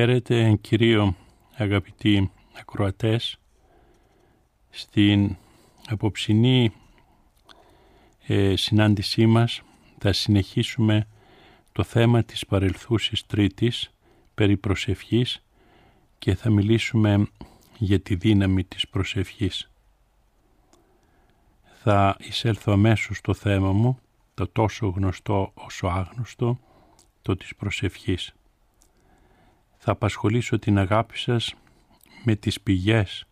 Χαίρετε κυρίω αγαπητοί ακροατές στην απόψινή ε, συνάντησή μας θα συνεχίσουμε το θέμα της παρελθούσης τρίτης περί προσευχής και θα μιλήσουμε για τη δύναμη της προσευχής. Θα εισέλθω αμέσως στο θέμα μου, το τόσο γνωστό όσο άγνωστο, το της προσευχής θα απασχολήσω την αγάπη σας με τις πηγές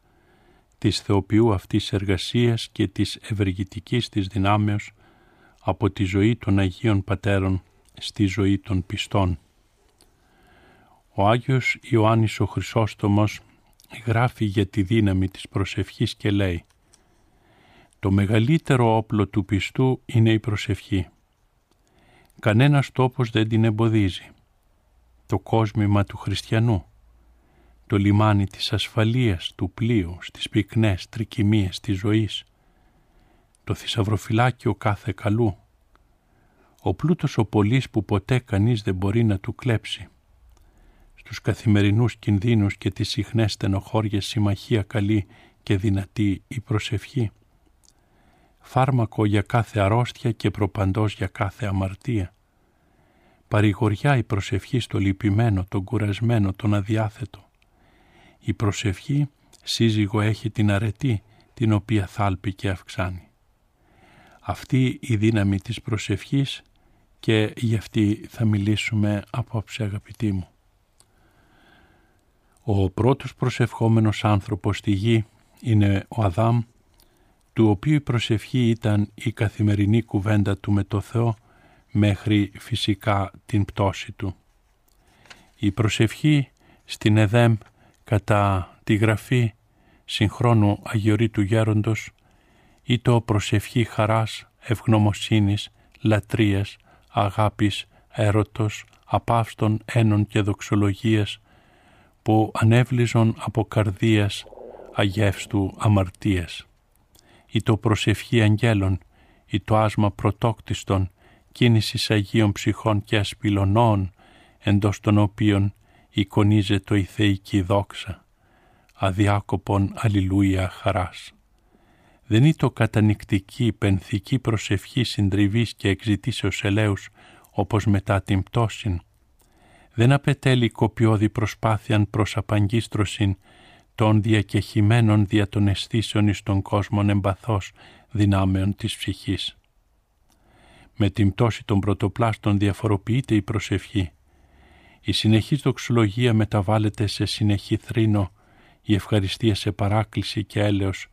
της θεοποιού αυτής εργασίας και της ευεργητικής της δυνάμεως από τη ζωή των Αγίων Πατέρων στη ζωή των πιστών. Ο Άγιος Ιωάννης ο Χρυσόστομος γράφει για τη δύναμη της προσευχής και λέει «Το μεγαλύτερο όπλο του πιστού είναι η προσευχή. Κανένας τόπος δεν την εμποδίζει το κόσμημα του χριστιανού, το λιμάνι της ασφαλείας του πλοίου στις πυκνές τρικυμίες της ζωής, το θησαυροφυλάκιο κάθε καλού, ο πλούτος ο πολύς που ποτέ κανείς δεν μπορεί να του κλέψει, στους καθημερινούς κινδύνους και τις συχνές στενοχώριες συμμαχία καλή και δυνατή η προσευχή, φάρμακο για κάθε αρρώστια και προπαντός για κάθε αμαρτία, Παρηγοριά η προσευχή στο λυπημένο, τον κουρασμένο, τον αδιάθετο. Η προσευχή σύζυγο έχει την αρετή, την οποία θάλπει και αυξάνει. Αυτή η δύναμη της προσευχής και γι' αυτή θα μιλήσουμε απόψε αγαπητοί μου. Ο πρώτος προσευχόμενος άνθρωπος στη γη είναι ο Αδάμ, του οποίου η προσευχή ήταν η καθημερινή κουβέντα του με το Θεό μέχρι φυσικά την πτώση του. Η προσευχή στην ΕΔΕΜ κατά τη γραφή συγχρόνου Αγιορείτου Γέροντος ή το προσευχή χαράς, ευγνωμοσύνης, λατρείας, αγάπης, έρωτος, απαύστων ένων και δοξολογίας που ανέβλυζον από καρδίας αγεύστου αμαρτίας ή το προσευχή αγγέλων ή το άσμα πρωτόκτιστον κίνησης Αγίων ψυχών και ασπυλωνών, εντός των οποίων εικονίζεται η θεϊκή δόξα, αδιάκοπον αλληλούια χαράς. Δεν είναι το κατανικτική πενθική προσευχή συντριβής και εξητήσεως ελέους, όπως μετά την πτώσιν. Δεν απαιτέλει κοπιώδη προσπάθειαν προς απαγκίστρωσιν των διακεχημένων δια των αισθήσεων εις τον κόσμον εμπαθός δυνάμεων της ψυχής. Με την πτώση των πρωτοπλάστων διαφοροποιείται η προσευχή. Η συνεχής δοξολογία μεταβάλλεται σε συνεχή θρήνο, η ευχαριστία σε παράκληση και έλεος,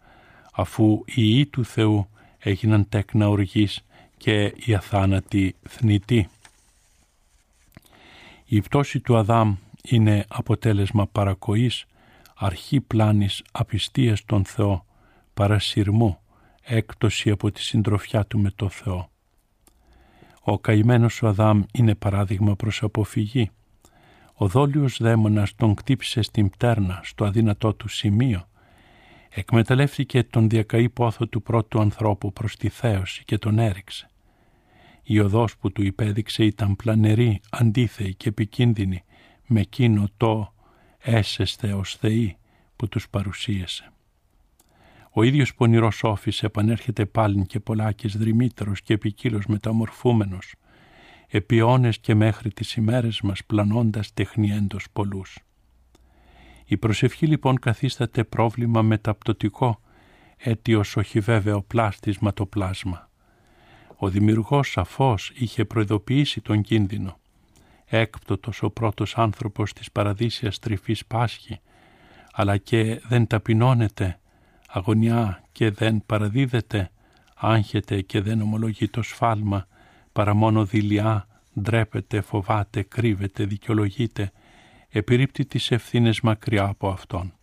αφού οι ιοί του Θεού έγιναν τέκνα οργής και η αθάνατη θνητή. Η πτώση του Αδάμ είναι αποτέλεσμα παρακοής, αρχή πλάνης απιστίας στον Θεό, παρασυρμού, έκπτωση από τη συντροφιά του με το Θεό. Ο καημένος ο Αδάμ είναι παράδειγμα προς αποφυγή. Ο δόλιος δαίμονας τον κτύψε στην πτέρνα, στο αδύνατό του σημείο. Εκμεταλλεύτηκε τον διακαή πόθο του πρώτου ανθρώπου προς τη θέωση και τον έριξε. Η οδός που του υπέδειξε ήταν πλανερή, αντίθεη και επικίνδυνη με εκείνο το «έσεστε ως θεοί» που τους παρουσίασε. Ο ίδιος πονηρός όφης επανέρχεται πάλιν και πολλάκης δρυμύτερος και επικύλος μεταμορφούμενος, επί και μέχρι τις ημέρες μας πλανώντας τεχνιέντος πολλούς. Η προσευχή λοιπόν καθίσταται πρόβλημα μεταπτωτικό, αίτιος όχι βέβαιο πλάστισμα το πλάσμα. Ο δημιουργός σαφώς είχε προειδοποιήσει τον κίνδυνο. Έκπτωτος ο πρώτος άνθρωπος της παραδείσιας τρυφής πάσχη, αλλά και δεν ταπεινώνεται, αγωνιά και δεν παραδίδεται, άγχεται και δεν ομολογεί το σφάλμα, παρά μόνο δειλιά, ντρέπεται, φοβάται, κρύβεται, δικαιολογείται, επιρρύπτει τις ευθύνες μακριά από Αυτόν.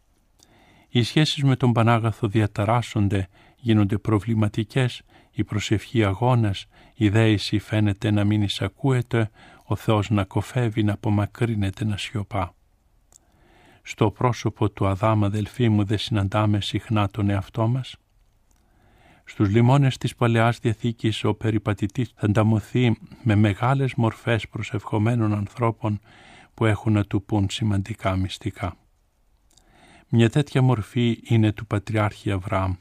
Οι σχέσεις με τον Πανάγαθο διαταράσσονται, γίνονται προβληματικές, η προσευχή αγώνας, η δέηση φαίνεται να μην εισακούεται, ο Θεός να κοφεύει, να απομακρύνεται, να σιωπά. Στο πρόσωπο του Αδάμ αδελφοί μου δεν συναντάμε συχνά τον εαυτό μας. Στους λιμόνες της Παλαιάς Διαθήκης ο περιπατητής θα ανταμωθεί με μεγάλες μορφές προσευχομένων ανθρώπων που έχουν να του πούν σημαντικά μυστικά. Μια τέτοια μορφή είναι του Πατριάρχη Αβραάμ.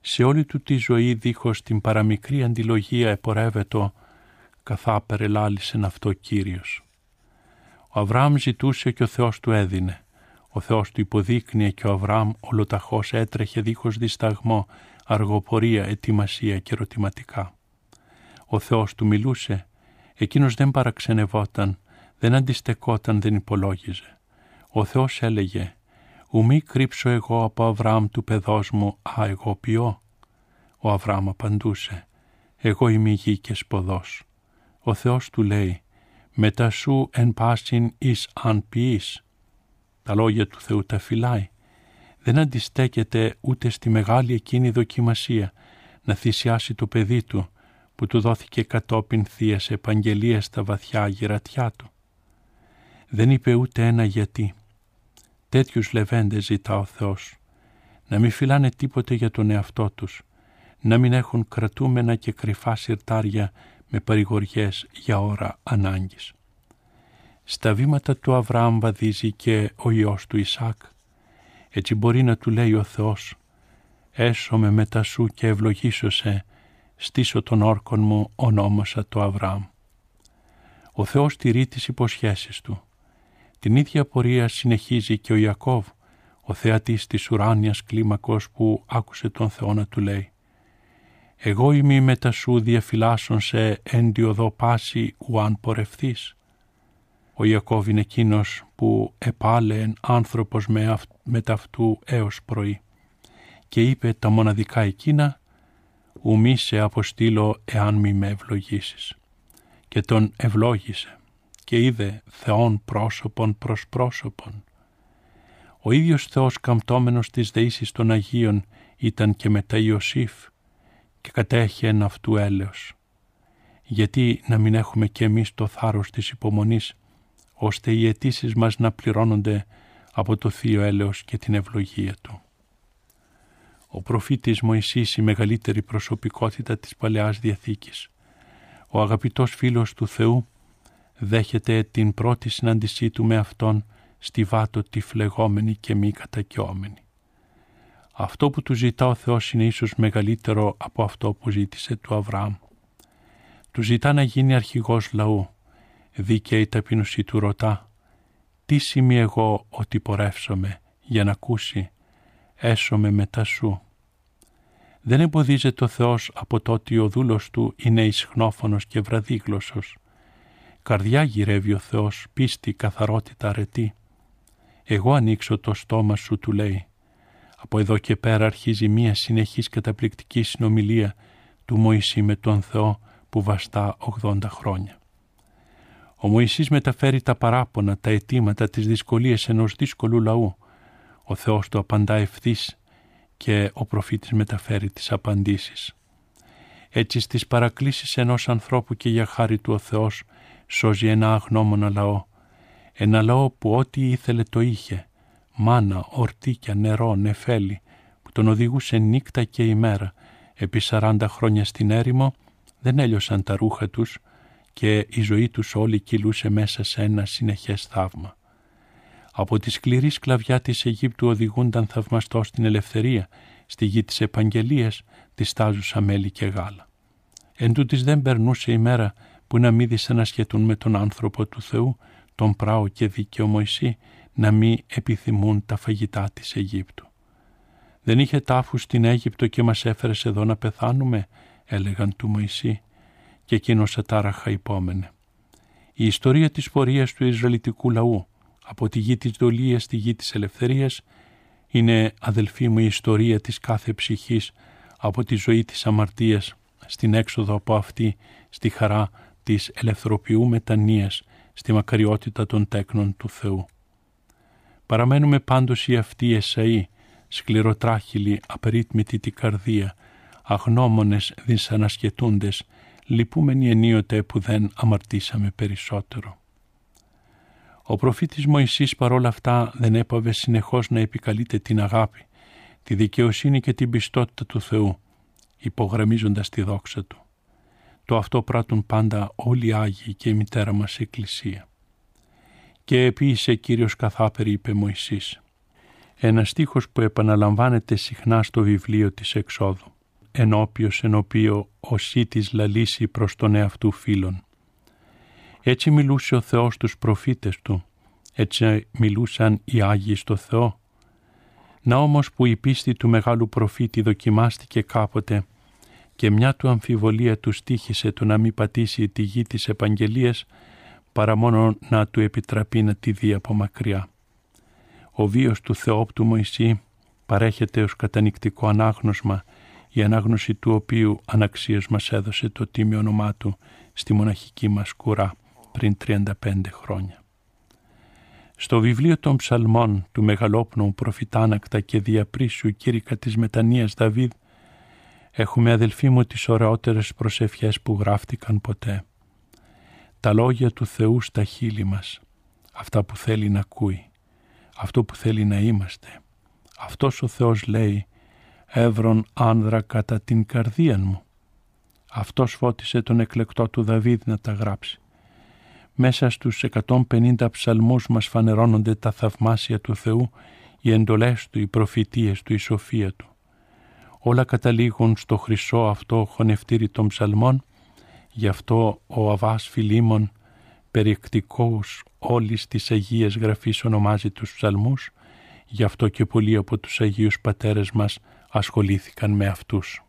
Σε όλη του τη ζωή δίχως την παραμικρή αντιλογία επορεύετο καθά περελάλησεν αυτό Κύριος. Ο Αβραάμ ζητούσε και ο Θεός του έδινε. Ο Θεός του υποδείκνυε και ο Αβραάμ ολοταχώς έτρεχε δίχως δισταγμό, αργοπορία, ετοιμασία και ερωτηματικά. Ο Θεός του μιλούσε, εκείνος δεν παραξενευόταν, δεν αντιστεκόταν, δεν υπολόγιζε. Ο Θεός έλεγε «Ουμή κρύψω εγώ από Αβραάμ του παιδός μου, α εγώ ποιώ». Ο Αβραάμ απαντούσε «Εγώ είμαι γη και σποδός». Ο Θεός του λέει «Μετά σου εν πάσιν εις αν ποιείς». Τα λόγια του Θεού τα φυλάει. Δεν αντιστέκεται ούτε στη μεγάλη εκείνη δοκιμασία να θυσιάσει το παιδί του που του δόθηκε κατόπιν θείας επαγγελίας στα βαθιά γερατιά του. Δεν είπε ούτε ένα γιατί. Τέτοιους λεβέντες ζητά ο Θεός. Να μην φυλάνε τίποτε για τον εαυτό τους. Να μην έχουν κρατούμενα και κρυφά συρτάρια με παρηγοριές για ώρα ανάγκης. Στα βήματα του Αβραάμ βαδίζει και ο Υιός του Ισάκ. Έτσι μπορεί να του λέει ο Θεός «Έσω μετά σου και ευλογήσω σε, στήσω τον όρκον μου ονόμασα το Αβραάμ». Ο Θεός τηρεί τις υποσχέσεις του. Την ίδια πορεία συνεχίζει και ο Ιακώβ, ο θεατής της ουράνιας κλίμακος που άκουσε τον Θεό να του λέει «Εγώ είμαι μετά σου διαφυλάσσον σε έντιο πάση ουάν πορευθείς». Ο Ιακώβ είναι εκείνος που επάλεεν άνθρωπος με, αυ, ταυτού έως πρωί και είπε τα μοναδικά εκείνα «Ουμή σε αποστείλω εάν μη με ευλογήσεις» και τον ευλόγησε και είδε Θεόν πρόσωπον προς πρόσωπον. Ο ίδιος Θεός καμπτόμενος της δεήσεις των Αγίων ήταν και μετά Ιωσήφ και κατέχει ένα αυτού έλεος. Γιατί να μην έχουμε και εμείς το θάρρος της υπομονής ώστε οι αιτήσεις μας να πληρώνονται από το Θείο έλεος και την ευλογία Του. Ο προφήτης Μωυσής η μεγαλύτερη προσωπικότητα της Παλαιάς Διαθήκης. Ο αγαπητός φίλος του Θεού δέχεται την πρώτη συνάντησή του με Αυτόν στη βάτο τη φλεγόμενη και μη κατακιόμενη. Αυτό που του ζητά ο Θεός είναι ίσως μεγαλύτερο από αυτό που ζήτησε του Αβραάμ. Του ζητά να γίνει αρχηγός λαού. Δίκαιη ταπεινωσή του ρωτά «Τι σημεί εγώ ότι πορεύσομαι» για να ακούσει «Έσομαι μετά σου». Δεν εμποδίζεται ο Θεός από το ότι ο δούλος του είναι ισχνόφωνος και βραδίγλωσσος. Καρδιά γυρεύει ο Θεός, πίστη, καθαρότητα, αρετή. Εγώ ανοίξω το στόμα σου, του λέει. Από εδώ και πέρα αρχίζει μία συνεχής καταπληκτική συνομιλία του Μωυσή με τον Θεό που βαστά 80 χρόνια. Ο Μωυσής μεταφέρει τα παράπονα, τα αιτήματα, τις δυσκολίες ενός δύσκολου λαού. Ο Θεός του απαντά ευθύς και ο προφήτης μεταφέρει τις απαντήσεις. Έτσι στις παρακλήσεις ενός ανθρώπου και για χάρη του ο Θεός σώζει ένα αγνώμονα λαό. Ένα λαό που ό,τι ήθελε το είχε. Μάνα, ορτίκια, νερό, νεφέλη, που τον οδηγούσε νύχτα και ημέρα. Επί 40 χρόνια στην έρημο δεν έλειωσαν τα ρούχα τους και η ζωή τους όλη κυλούσε μέσα σε ένα συνεχές θαύμα. Από τη σκληρή σκλαβιά της Αιγύπτου οδηγούνταν θαυμαστός στην ελευθερία, στη γη της επαγγελίας της στάζουσα μέλι και γάλα. Εν τούτης δεν περνούσε η μέρα που να μην δυσανασχετούν με τον άνθρωπο του Θεού, τον πράο και δίκαιο Μωυσή, να μην επιθυμούν τα φαγητά της Αιγύπτου. «Δεν είχε τάφους στην Αίγυπτο και μας έφερες εδώ να πεθάνουμε», έλεγαν του Μωυσή και εκείνος ατάραχα υπόμενε. Η ιστορία της πορείας του Ισραηλιτικού λαού από τη γη της δολίας στη γη της ελευθερίας είναι αδελφοί μου η ιστορία της κάθε ψυχής από τη ζωή της αμαρτίας στην έξοδο από αυτή στη χαρά της ελευθερωποιού μετανοίας στη μακαριότητα των τέκνων του Θεού. Παραμένουμε πάντως οι αυτοί Εσαΐ, σκληροτράχυλοι, απερίτμητοι τη καρδία, αγνώμονες δυσανασχετούντες, λυπούμενοι ενίοτε που δεν αμαρτήσαμε περισσότερο. Ο προφήτης Μωυσής παρόλα αυτά δεν έπαβε συνεχώς να επικαλείται την αγάπη, τη δικαιοσύνη και την πιστότητα του Θεού, υπογραμμίζοντας τη δόξα Του. Το αυτό πράττουν πάντα όλοι οι Άγιοι και η μητέρα μας Εκκλησία. Και επίησε Κύριος καθάπερη είπε Μωυσής. Ένα στίχος που επαναλαμβάνεται συχνά στο βιβλίο της Εξόδου. Ενώπιος εν οποίο ο Σίτης λαλήσει προς τον εαυτού φίλων. Έτσι μιλούσε ο Θεός στους προφήτες Του. Έτσι μιλούσαν οι Άγιοι στο Θεό. Να όμως που η πίστη του μεγάλου προφήτη δοκιμάστηκε κάποτε και μια του αμφιβολία του στήχησε το να μην πατήσει τη γη της επαγγελίας παρά μόνο να του επιτραπεί να τη δει από μακριά. Ο βίος του Θεόπτου Μωυσή παρέχεται ως κατανικτικό ανάγνωσμα η ανάγνωση του οποίου αναξίες μας έδωσε το τίμιο όνομά του στη μοναχική μας κουρά πριν 35 χρόνια. Στο βιβλίο των ψαλμών του μεγαλόπνου προφητάνακτα και διαπρίσιου κήρυκα της μετανοίας Δαβίδ έχουμε αδελφοί μου τις ωραιότερες προσευχές που γράφτηκαν ποτέ. Τα λόγια του Θεού στα χείλη μας, αυτά που θέλει να ακούει, αυτό που θέλει να είμαστε. Αυτός ο Θεός λέει «Εύρον άνδρα κατά την καρδία μου». Αυτός φώτισε τον εκλεκτό του Δαβίδ να τα γράψει. Μέσα στους 150 ψαλμούς μας φανερώνονται τα θαυμάσια του Θεού, οι εντολές Του, οι προφητείες Του, η σοφία Του. Όλα καταλήγουν στο χρυσό αυτό χωνευτήρι των ψαλμών, γι' αυτό ο Αβάς Φιλίμων, περιεκτικός όλης της Αγίας Γραφής ονομάζει τους ψαλμούς, γι' αυτό και πολλοί από τους Αγίους Πατέρες μας ασχολήθηκαν με αυτούς.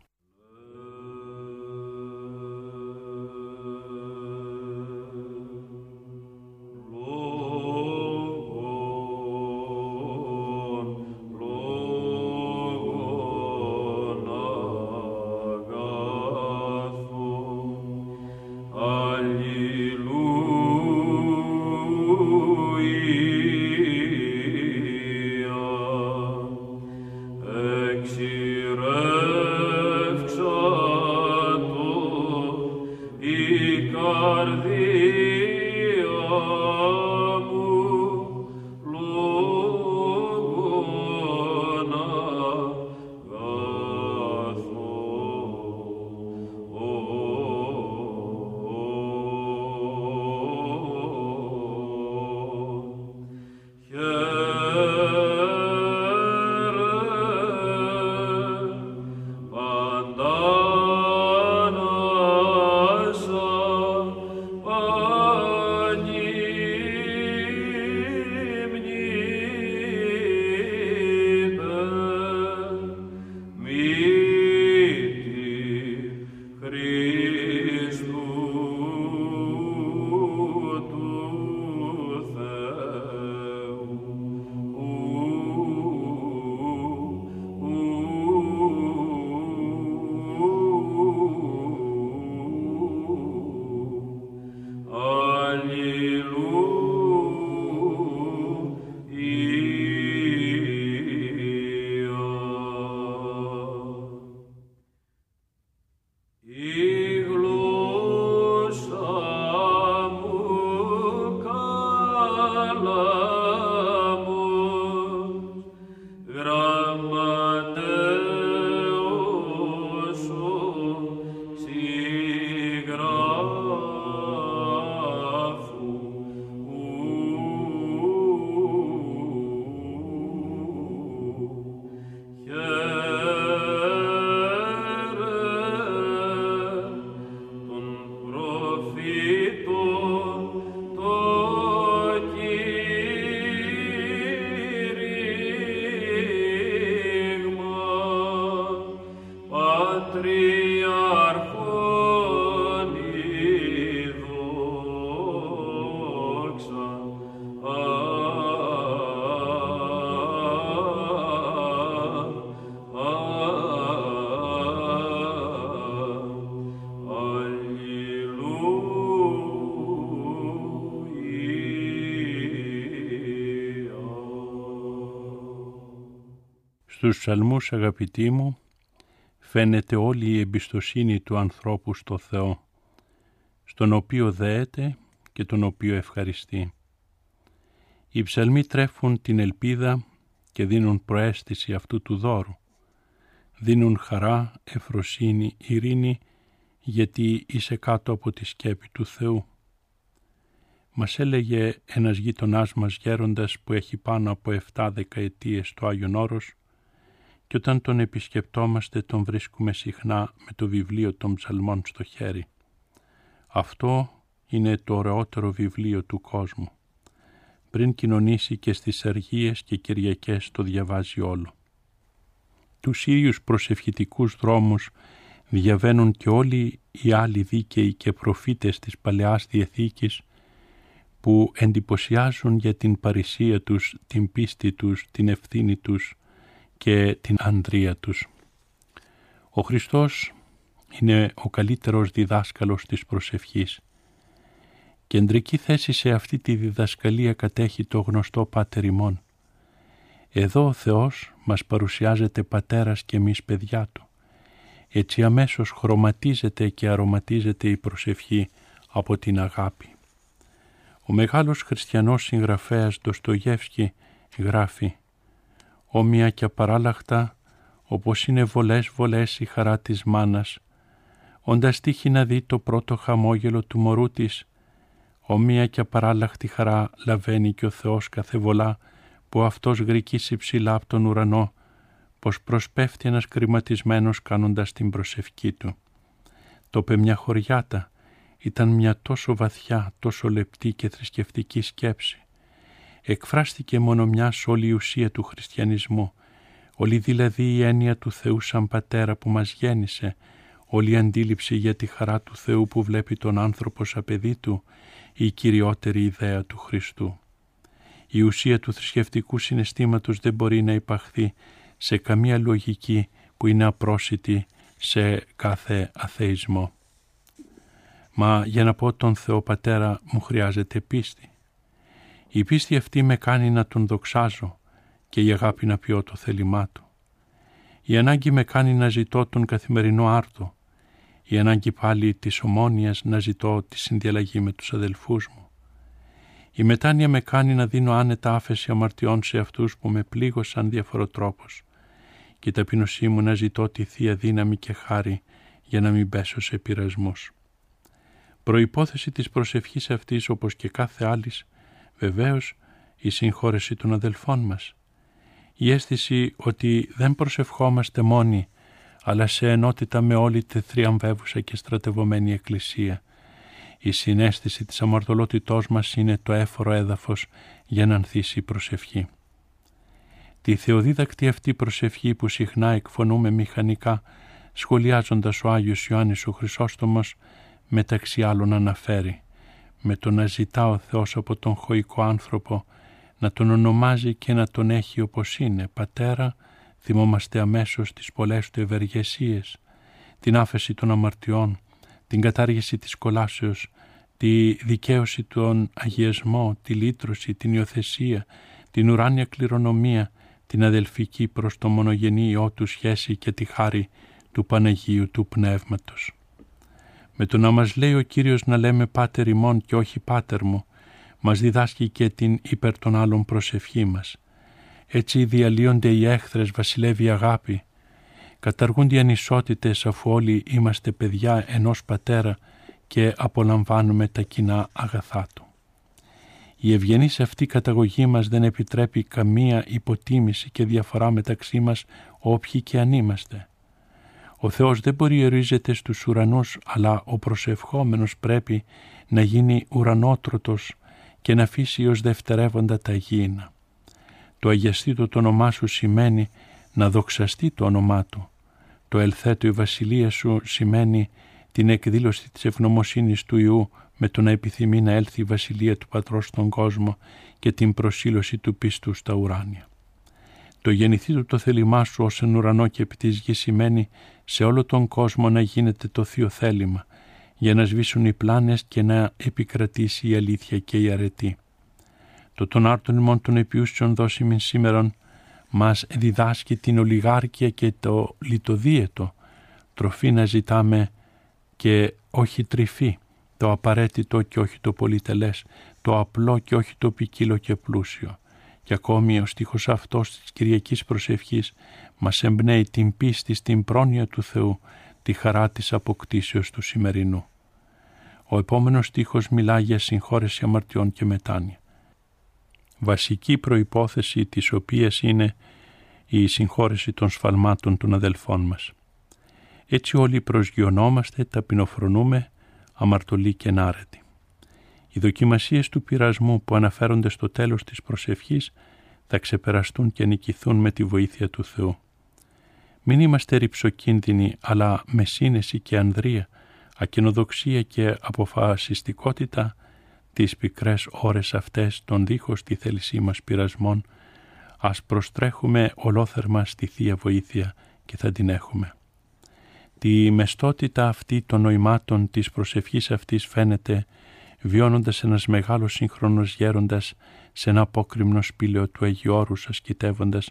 Στους ψαλμούς αγαπητοί μου φαίνεται όλη η εμπιστοσύνη του ανθρώπου στο Θεό, στον οποίο δέεται και τον οποίο ευχαριστεί. Οι ψαλμοί τρέφουν την ελπίδα και δίνουν προέστηση αυτού του δώρου. Δίνουν χαρά, εφροσύνη, ειρήνη, γιατί είσαι κάτω από τη σκέπη του Θεού. Μας έλεγε ένας γείτονάς μας γέροντας που έχει πάνω από 7 δεκαετίες στο Άγιον Όρος και όταν τον επισκεπτόμαστε τον βρίσκουμε συχνά με το βιβλίο των ψαλμών στο χέρι. Αυτό είναι το ωραιότερο βιβλίο του κόσμου. Πριν κοινωνήσει και στις αργίες και Κυριακές το διαβάζει όλο. Τους ίδιους προσευχητικούς δρόμους διαβαίνουν και όλοι οι άλλοι δίκαιοι και προφήτες της Παλαιάς Διεθήκης που εντυπωσιάζουν για την παρησία τους, την πίστη τους, την ευθύνη τους και την ανδρεία τους. Ο Χριστός είναι ο καλύτερος διδάσκαλος της προσευχής. Κεντρική θέση σε αυτή τη διδασκαλία κατέχει το γνωστό Πάτερ ημών. Εδώ ο Θεός μας παρουσιάζεται πατέρας και εμείς παιδιά Του. Έτσι αμέσως χρωματίζεται και αρωματίζεται η προσευχή από την αγάπη. Ο μεγάλος χριστιανός συγγραφέας Ντοστογεύσκη γράφει «Όμοια και απαράλλαχτα, όπως είναι βολές βολές η χαρά της μάνας, όντας τύχει να δει το πρώτο χαμόγελο του μωρού της, όμοια και απαράλλαχτη χαρά λαβαίνει και ο Θεός κάθε βολά που αυτός γρικήσει ψηλά από τον ουρανό, πως προσπέφτει ένας κρυματισμένος κάνοντας την προσευχή του. Το είπε μια χωριάτα, ήταν μια τόσο βαθιά, τόσο λεπτή και θρησκευτική σκέψη. Εκφράστηκε μόνο μιας όλη η ουσία του χριστιανισμού, όλη δηλαδή η έννοια του Θεού σαν πατέρα που μας γέννησε, όλη η αντίληψη για τη χαρά του Θεού που βλέπει τον άνθρωπο σαν παιδί του, η κυριότερη ιδέα του Χριστού. Η ουσία του θρησκευτικού συναισθήματος δεν μπορεί να υπαχθεί σε καμία λογική που είναι απρόσιτη σε κάθε αθεισμό. Μα για να πω τον Θεό Πατέρα μου χρειάζεται πίστη. Η πίστη αυτή με κάνει να τον δοξάζω και η αγάπη να πιω το θέλημά του. Η ανάγκη με κάνει να ζητώ τον καθημερινό άρτο. Η ανάγκη πάλι της ομόνιας να ζητώ τη συνδιαλλαγή με τους αδελφούς μου. Η μετάνοια με κάνει να δίνω άνετα άφεση αμαρτιών σε αυτούς που με πλήγωσαν διαφοροτρόπως και η ταπεινωσή μου να ζητώ τη Θεία Δύναμη και χάρη για να μην πέσω σε πειρασμούς. Προϋπόθεση της προσευχής αυτής όπως και κάθε άλλης βεβαίως η συγχώρεση των αδελφών μας. Η αίσθηση ότι δεν προσευχόμαστε μόνοι αλλά σε ενότητα με όλη τη θριαμβεύουσα και στρατευωμένη Εκκλησία. Η συνέστηση της αμαρτωλότητός μας είναι το έφορο έδαφος για να ανθίσει η προσευχή. Τη θεοδίδακτη αυτή προσευχή που συχνά εκφωνούμε μηχανικά σχολιάζοντας ο Άγιος Ιωάννης ο Χρυσόστομος μεταξύ άλλων αναφέρει με το να ζητά ο Θεός από τον χωικό άνθρωπο να τον ονομάζει και να τον έχει όπως είναι πατέρα θυμόμαστε αμέσως τις πολλές του ευεργεσίες την άφεση των αμαρτιών την κατάργηση της κολάσεως τη δικαίωση των αγιασμό τη λύτρωση, την υιοθεσία την ουράνια κληρονομία την αδελφική προς το μονογενή Υιό του σχέση και τη χάρη του Παναγίου του Πνεύματος. Με το να μας λέει ο Κύριος να λέμε «Πάτερ ημών» και όχι «Πάτερ μου», μας διδάσκει και την υπέρ των άλλων προσευχή μας. Έτσι διαλύονται οι έχθρες, βασιλεύει η αγάπη. Καταργούνται οι ανισότητες αφού όλοι είμαστε παιδιά ενός πατέρα και απολαμβάνουμε τα κοινά αγαθά του. Η ευγενής αυτή καταγωγή μας δεν επιτρέπει καμία υποτίμηση και διαφορά μεταξύ μας όποιοι και αν είμαστε. Ο Θεός δεν μπορεί ορίζεται στους ουρανούς, αλλά ο προσευχόμενος πρέπει να γίνει ουρανότρωτος και να αφήσει ως δευτερεύοντα τα γήινα. Το αγιαστήτο το όνομά σου σημαίνει να δοξαστεί το όνομά του. Το ελθέτω η βασιλεία σου σημαίνει την εκδήλωση της ευγνωμοσύνης του Ιού με το να επιθυμεί να έλθει η βασιλεία του Πατρός στον κόσμο και την προσήλωση του πίστου στα ουράνια. Το γεννηθεί του το θέλημά σου ως εν ουρανό και επί της γης σημαίνει σε όλο τον κόσμο να γίνεται το θείο θέλημα, για να σβήσουν οι πλάνες και να επικρατήσει η αλήθεια και η αρετή. Το τον άρτον ημών των επιούσιων δώσιμην σήμερον μας διδάσκει την ολιγάρκεια και το λιτοδίαιτο, τροφή να ζητάμε και όχι τρυφή, το απαραίτητο και όχι το πολυτελές, το απλό και όχι το ποικίλο και πλούσιο. Και ακόμη ο στίχος αυτός της Κυριακής Προσευχής μας εμπνέει την πίστη στην πρόνοια του Θεού, τη χαρά της αποκτήσεως του σημερινού. Ο επόμενος στίχος μιλά για συγχώρεση αμαρτιών και μετάνοια. Βασική προϋπόθεση της οποίας είναι η συγχώρεση των σφαλμάτων των αδελφών μας. Έτσι όλοι προσγειωνόμαστε, ταπεινοφρονούμε, αμαρτωλοί και ενάρετοι. Οι δοκιμασίες του πειρασμού που αναφέρονται στο τέλος της προσευχής θα ξεπεραστούν και νικηθούν με τη βοήθεια του Θεού. Μην είμαστε ρηψοκίνδυνοι, αλλά με σύνεση και ανδρεία, ακινοδοξία και αποφασιστικότητα τις πικρές ώρες αυτές των δίχως τη θέλησή μας πειρασμών, ας προστρέχουμε ολόθερμα στη Θεία Βοήθεια και θα την έχουμε. Τη μεστότητα αυτή των νοημάτων της προσευχής αυτής φαίνεται βιώνοντας ένας μεγάλος σύγχρονος γέροντας σε ένα απόκριμνο σπήλαιο του Αγιώρους ασκητεύοντας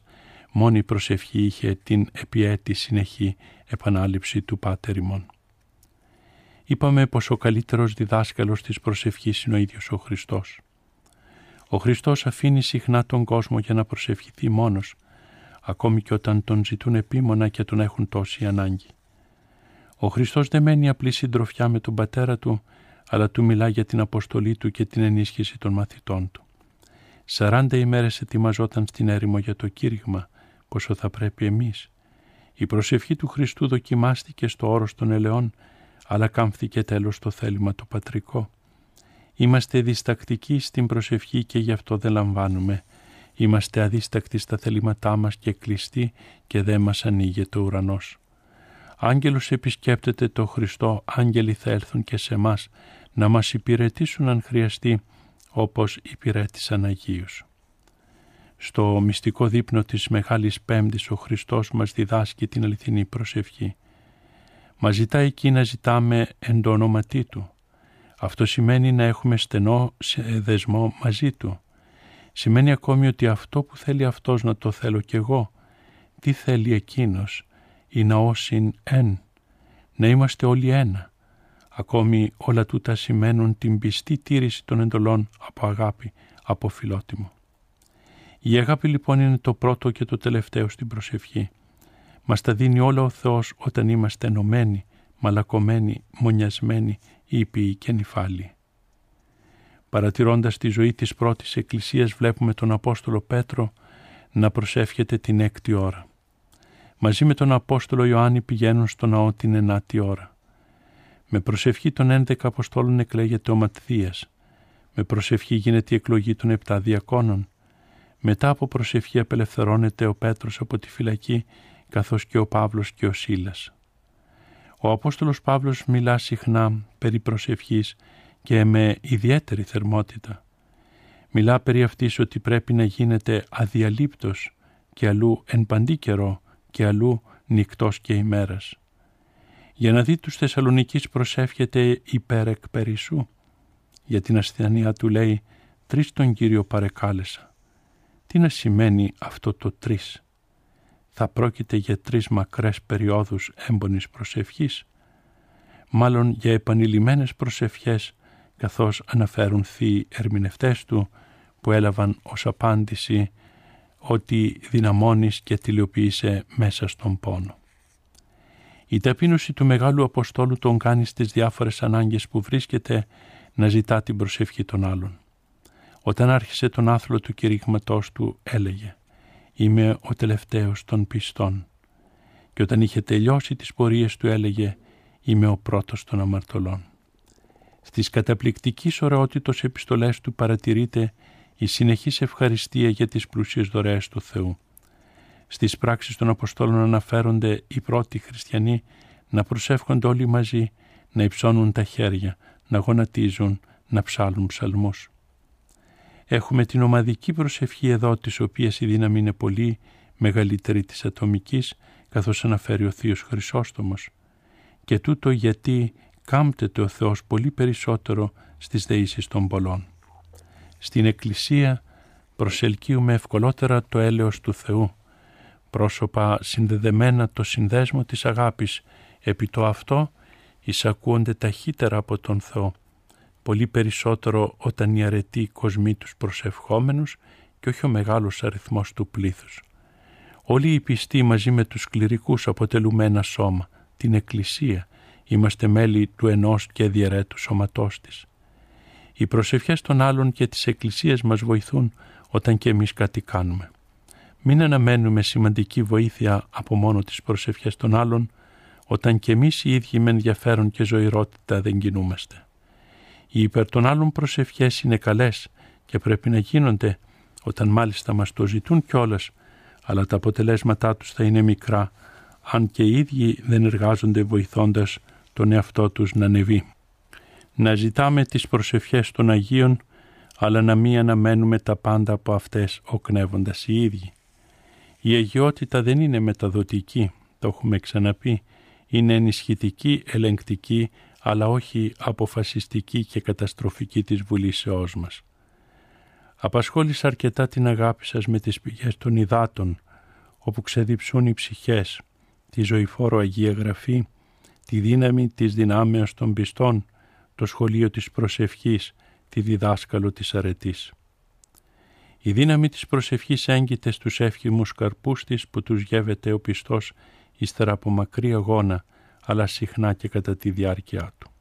μόνη προσευχή είχε την επιέτη συνεχή επανάληψη του Πάτερ ημών. Είπαμε πως ο καλύτερος διδάσκαλος της προσευχής είναι ο ίδιος ο Χριστός. Ο Χριστός αφήνει συχνά τον κόσμο για να προσευχηθεί μόνος, ακόμη και όταν τον ζητούν επίμονα και τον έχουν τόση ανάγκη. Ο Χριστός δεν μένει απλή συντροφιά με τον Πατέρα Του, αλλά Του μιλά για την αποστολή Του και την ενίσχυση των μαθητών Του. Σαράντα ημέρες ετοιμαζόταν στην έρημο για το κήρυγμα, πόσο θα πρέπει εμείς. Η προσευχή του Χριστού δοκιμάστηκε στο όρος των ελαιών, αλλά κάμφθηκε τέλος το θέλημα το πατρικό. Είμαστε διστακτικοί στην προσευχή και γι' αυτό δεν λαμβάνουμε. Είμαστε αδίστακτοι στα θελήματά μας και κλειστοί και δεν μας ανοίγεται ο ουρανός. Άγγελος επισκέπτεται το Χριστό, άγγελοι θα έλθουν και σε μας να μας υπηρετήσουν αν χρειαστεί, όπως υπηρέτησαν Αγίους. Στο μυστικό δείπνο της Μεγάλης Πέμπτης ο Χριστός μας διδάσκει την αληθινή προσευχή. Μα ζητάει εκεί να ζητάμε εν το ονόματί Του. Αυτό σημαίνει να έχουμε στενό δεσμό μαζί Του. Σημαίνει ακόμη ότι αυτό που θέλει Αυτός να το θέλω κι εγώ. Τι θέλει Εκείνος ή να όσιν εν. Να είμαστε όλοι ένα. Ακόμη όλα τούτα σημαίνουν την πιστή τήρηση των εντολών από αγάπη, από φιλότιμο. Η αγάπη λοιπόν είναι το πρώτο και το τελευταίο στην προσευχή. Μας τα δίνει όλα ο Θεός όταν είμαστε ενωμένοι, μαλακωμένοι, μονιασμένοι, ήπιοι και νυφάλιοι. Παρατηρώντας τη ζωή της πρώτης εκκλησίας βλέπουμε τον Απόστολο Πέτρο να προσεύχεται την έκτη ώρα. Μαζί με τον Απόστολο Ιωάννη πηγαίνουν στο ναό την ενάτη ώρα. Με προσευχή των 11 Αποστόλων εκλέγεται ο Ματθίας. Με προσευχή γίνεται η εκλογή των επτά διακόνων. Μετά από προσευχή απελευθερώνεται ο Πέτρος από τη φυλακή καθώς και ο Παύλος και ο Σίλας. Ο Απόστολος Παύλος μιλά συχνά περί προσευχής και με ιδιαίτερη θερμότητα. Μιλά περί αυτής ότι πρέπει να γίνεται αδιαλείπτος και αλλού εν παντή καιρό και αλλού νυχτός και ημέρας. Για να δει τους Θεσσαλονικείς προσεύχεται υπέρ εκ περισσού. Για την ασθενεία του λέει «Τρεις τον Κύριο παρεκάλεσα». Τι να σημαίνει αυτό το τρεις; Θα πρόκειται για τρεις μακρές περιόδους έμπονης προσευχής. Μάλλον για επανειλημμένες προσευχές καθώς αναφέρουν θείοι ερμηνευτές του που έλαβαν ως απάντηση ότι δυναμώνεις και τηλεοποίησε μέσα στον πόνο. Η ταπείνωση του Μεγάλου Αποστόλου τον κάνει στις διάφορες ανάγκες που βρίσκεται να ζητά την προσευχή των άλλων. Όταν άρχισε τον άθλο του κηρύγματός του έλεγε «Είμαι ο τελευταίος των πιστών» και όταν είχε τελειώσει τις πορείες του έλεγε «Είμαι ο πρώτος των αμαρτωλών». Στις καταπληκτικής ωραιότητος επιστολές του παρατηρείται η συνεχής ευχαριστία για τις πλούσιες δωρεές του Θεού. Στις πράξεις των Αποστόλων αναφέρονται οι πρώτοι χριστιανοί να προσεύχονται όλοι μαζί, να υψώνουν τα χέρια, να γονατίζουν, να ψάλουν ψαλμούς. Έχουμε την ομαδική προσευχή εδώ, της οποίας η δύναμη είναι πολύ μεγαλύτερη της ατομικής, καθώς αναφέρει ο Θείος Χρυσόστομος. Και τούτο γιατί κάμπτεται ο Θεός πολύ περισσότερο στις δεήσεις των πολλών. Στην Εκκλησία προσελκύουμε ευκολότερα το έλεος του Θεού, πρόσωπα συνδεδεμένα το συνδέσμο της αγάπης επί το αυτό εισακούονται ταχύτερα από τον Θεό πολύ περισσότερο όταν οι αρετοί κοσμοί τους προσευχόμενους και όχι ο μεγάλος αριθμός του πλήθους. Όλοι οι πιστοί μαζί με τους κληρικούς αποτελούμε ένα σώμα, την Εκκλησία, είμαστε μέλη του ενός και διαιρέτου σώματός της. Οι προσευχές των άλλων και της Εκκλησίας μας βοηθούν όταν και εμείς κάτι κάνουμε. Μην αναμένουμε σημαντική βοήθεια από μόνο τις προσευχές των άλλων, όταν και εμείς οι ίδιοι με ενδιαφέρον και ζωηρότητα δεν κινούμαστε. Οι υπέρ των άλλων προσευχές είναι καλές και πρέπει να γίνονται όταν μάλιστα μας το ζητούν κιόλας, αλλά τα αποτελέσματά τους θα είναι μικρά αν και οι ίδιοι δεν εργάζονται βοηθώντας τον εαυτό τους να ανεβεί. Να ζητάμε τις προσευχές των Αγίων αλλά να μην αναμένουμε τα πάντα από αυτές οκνεύοντας οι ίδιοι. Η αγιότητα δεν είναι μεταδοτική, το έχουμε ξαναπεί, είναι ενισχυτική, ελεγκτική, αλλά όχι αποφασιστική και καταστροφική της βουλήσεώς μας. Απασχόλησα αρκετά την αγάπη σας με τις πηγές των υδάτων, όπου ξεδιψούν οι ψυχές, τη ζωηφόρο Αγία Γραφή, τη δύναμη της δυνάμεως των πιστών, το σχολείο της προσευχής, τη διδάσκαλο της αρετής. Η δύναμη της προσευχής έγκυται στους εύχημους καρπούς της που τους γεύεται ο πιστός ύστερα από μακρύ αγώνα, αλλά συχνά και κατά τη διάρκεια του.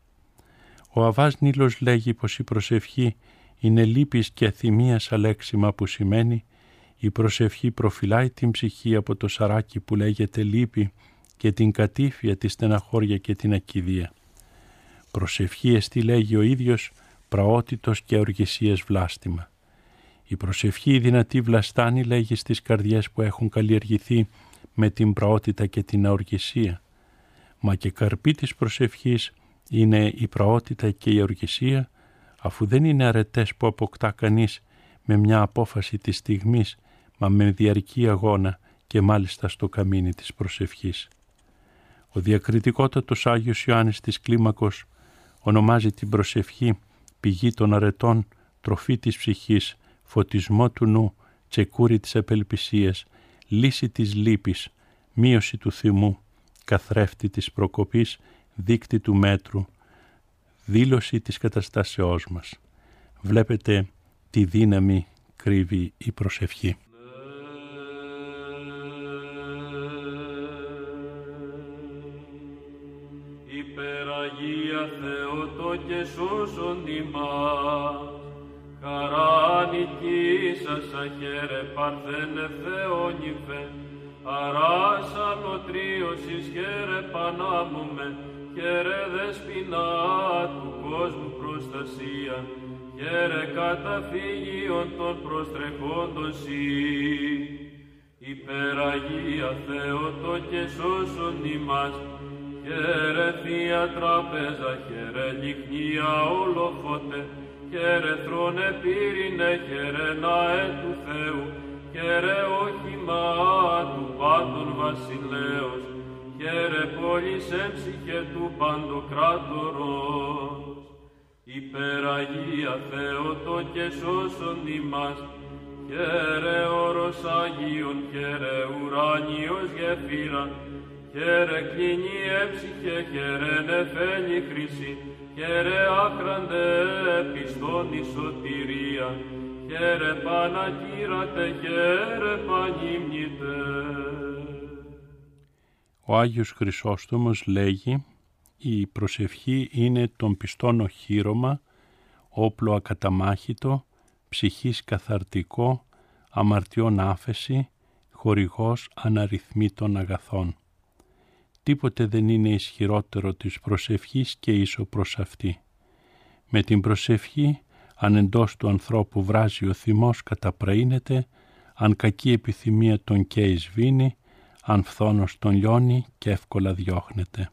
Ο Αβάς Νίλος λέγει πως η προσευχή είναι λύπης και θυμίας αλέξιμα που σημαίνει η προσευχή προφυλάει την ψυχή από το σαράκι που λέγεται λύπη και την κατήφια, τη στεναχώρια και την ακιδεία. Προσευχή εστί λέγει ο ίδιος πραότητος και οργισίες βλάστημα. Η προσευχή η δυνατή βλαστάνη λέγει στις καρδιές που έχουν καλλιεργηθεί με την πραότητα και την αοργησία. Μα και καρπή της προσευχής είναι η πραότητα και η αοργησία αφού δεν είναι αρετές που αποκτά κανείς με μια απόφαση της στιγμής μα με διαρκή αγώνα και μάλιστα στο καμίνι της προσευχής. Ο διακριτικότατος Άγιος Ιωάννης της Κλίμακος ονομάζει την προσευχή πηγή των αρετών, τροφή της ψυχής, φωτισμό του νου, τσεκούρι της απελπισίας, λύση της λύπης, μείωση του θυμού, καθρέφτη της προκοπής, δίκτυ του μέτρου, δήλωση της καταστάσεώς μας. Βλέπετε τι δύναμη κρύβει η προσευχή. Υπεραγία Θεότο και σώσον ημάς, χαρά νικήσας αχαίρε παρθένε Θεόνυφε, αράς αλωτρίωσης χαίρε πανάμουμε, χαίρε δεσποινά του κόσμου προστασία, χαίρε καταφύγιον των προστρεχόντων σύ. Υπεραγία Θεότο και σώσον ημάς, χαίρε Θεία Τράπεζα, χαίρε λιχνία όλοφότε, χαίρε θρόνε πύρινε, χαίρε ναέ του Θεού, χαίρε όχημα του πάντων βασιλέως, χαίρε πόλης έμψυχε του παντοκράτορος. Υπεραγία Θεότο και σώσον ημάς, χαίρε όρος Αγίων, χαίρε ουράνιος γεφύρα, χαίρε κλίνη έμψυχε, χαίρε νεφέλη χρυσή, χαίρε άχραντε πιστόν η σωτηρία, χαίρε Παναγύρατε, χαίρε Πανύμνητε. Ο Άγιος Χρυσόστομος λέγει «Η προσευχή είναι τον πιστόν οχύρωμα, όπλο ακαταμάχητο, ψυχής καθαρτικό, αμαρτιών άφεση, χορηγός αναριθμήτων αγαθών. Τίποτε δεν είναι ισχυρότερο της προσευχής και ίσο προς αυτή. Με την προσευχή, αν εντός του ανθρώπου βράζει ο θυμός καταπραίνεται, αν κακή επιθυμία τον καίει σβήνει, αν φθόνος τον λιώνει και εύκολα διώχνεται.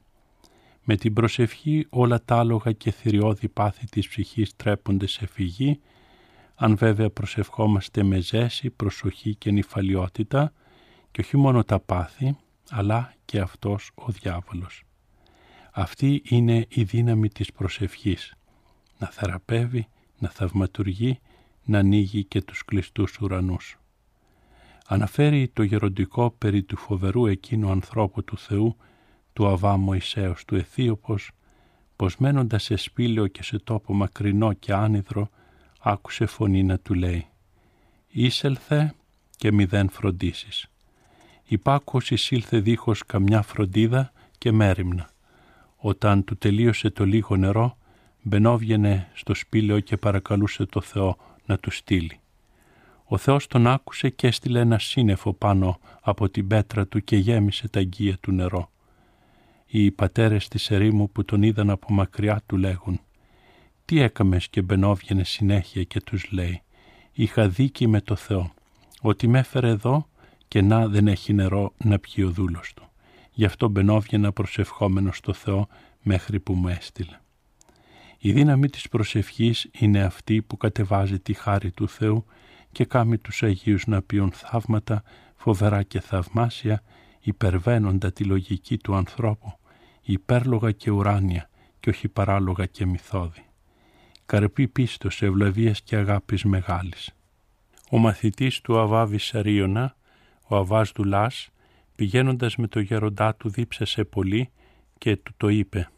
Με την προσευχή όλα τα άλογα και θηριώδη πάθη της ψυχής τρέπονται σε φυγή, αν βέβαια προσευχόμαστε με ζέση, προσοχή και νυφαλιότητα και όχι μόνο τα πάθη, αλλά και αυτός ο διάβολος. Αυτή είναι η δύναμη της προσευχής, να θεραπεύει, να θαυματουργεί, να ανοίγει και τους κλειστούς ουρανούς. αναφέρει το γεροντικό περί του φοβερού εκείνου ανθρώπου του Θεού, του Αβά Μωυσέως του Αιθίωπος, πως μένοντας σε σπήλαιο και σε τόπο μακρινό και άνυδρο, άκουσε φωνή να του λέει «Ήσελθε και μηδέν φροντίσεις». Υπάκουος εισήλθε δίχως καμιά φροντίδα και μέρημνα. Όταν του τελείωσε το λίγο νερό, μπαινόβγαινε στο σπήλαιο και παρακαλούσε το Θεό να του στείλει. Ο Θεός τον άκουσε και έστειλε ένα σύννεφο πάνω από την πέτρα του και γέμισε τα αγγεία του νερό. Οι πατέρες της ερήμου που τον είδαν από μακριά του λέγουν «Τι έκαμες και μπαινόβγαινε συνέχεια και τους λέει «Είχα δίκη με το Θεό, ότι με έφερε εδώ και να δεν έχει νερό να πιει ο δούλος του. Γι' αυτό μπαινόβγαινα προσευχόμενος στο Θεό μέχρι που μου έστειλε». Η δύναμη της προσευχής είναι αυτή που κατεβάζει τη χάρη του Θεού και κάνει τους Αγίους να πιούν θαύματα φοβερά και θαυμάσια υπερβαίνοντα τη λογική του ανθρώπου, υπέρλογα και ουράνια και όχι παράλογα και μυθόδη. Καρπή πίστος, ευλαβίας και αγάπης μεγάλης. Ο μαθητής του Αβά Βυσαρίωνα, ο Αβάς Δουλάς, πηγαίνοντας με το γέροντά του δίψασε πολύ και του το είπε